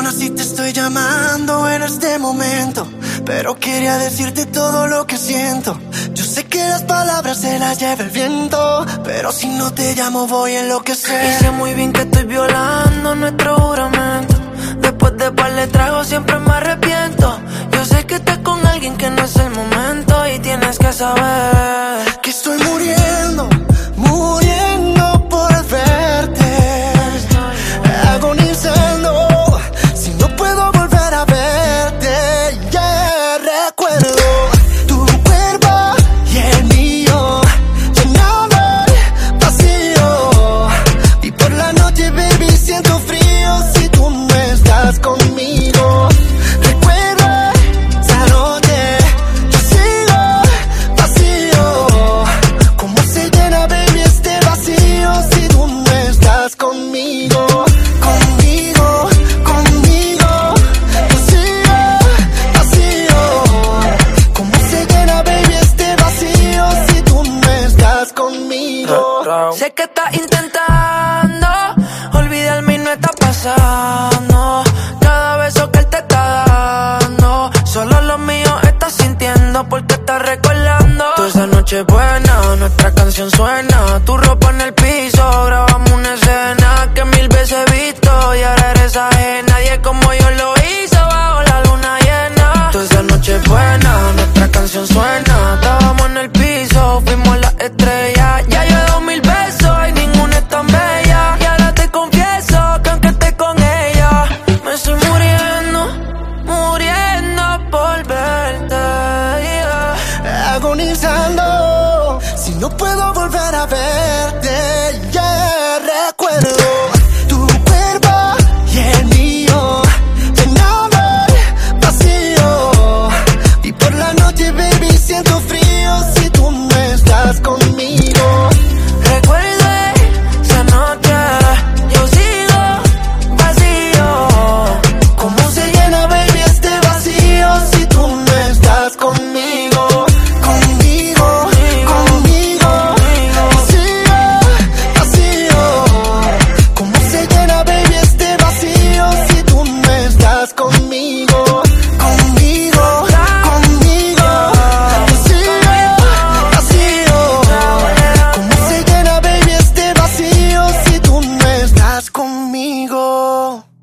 Perdona si te estoy llamando en este momento, pero quería decirte todo lo que siento. Yo sé que las palabras se las lleva el viento, pero si no te llamo voy a enloquecer. Y sé muy bien que estoy violando nuestro juramento. Después de par le trago siempre me arrepiento. Yo sé que estás con alguien que no es el momento y tienes que saber que estoy muriendo que estás intentando olvidarme y no está pasando. Cada beso que él te está dando, solo lo mío estás sintiendo porque estás recordando. Toda esa noche buena, nuestra canción suena. Tu ropa en el piso, grabamos una escena no puedo volver a verte.